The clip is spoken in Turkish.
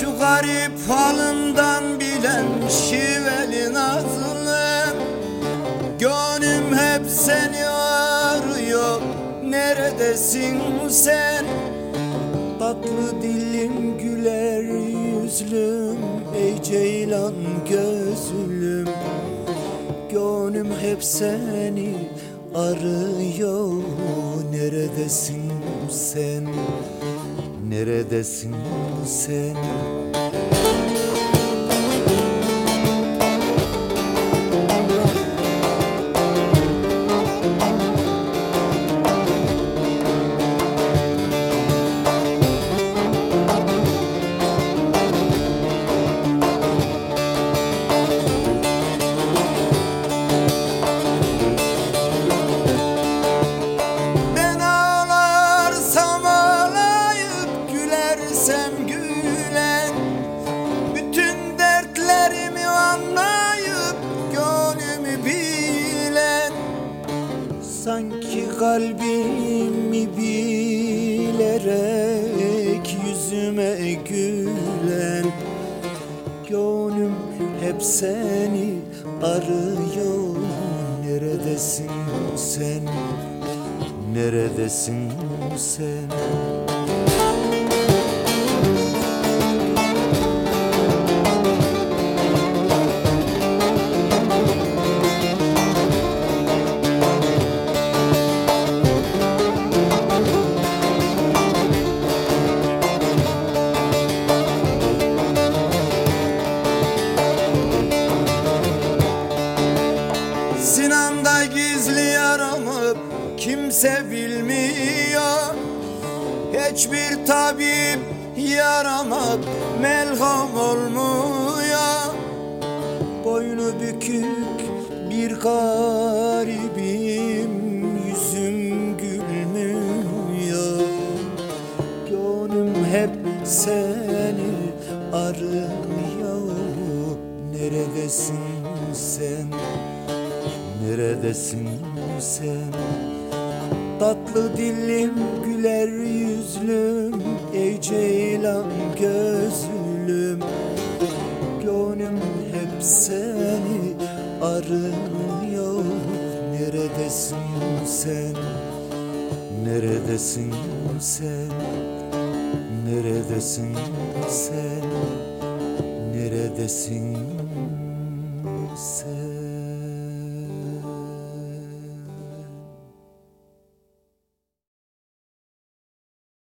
Şu garip halından bilen şiveli nazlı Gönlüm hep seni arıyor Neredesin sen? Tatlı dilim güler yüzlüm Ey ceylan gözlüm Gönlüm hep seni arıyor Neredesin sen? Neredesin sen Sanki kalbimi bilerek yüzüme gülen Gönlüm hep seni arıyor Neredesin sen? Neredesin sen? Kimse bilmiyor Hiçbir tabip yarama melham olmuyor Boynu bükük bir garibim Yüzüm gülmüyor Gönlüm hep seni arıyor Neredesin sen? Neredesin sen? Tatlı dilim güler yüzlüm Ey ceylan gözlüm Gönlüm hep seni arıyor Neredesin sen? Neredesin sen? Neredesin sen? Neredesin sen?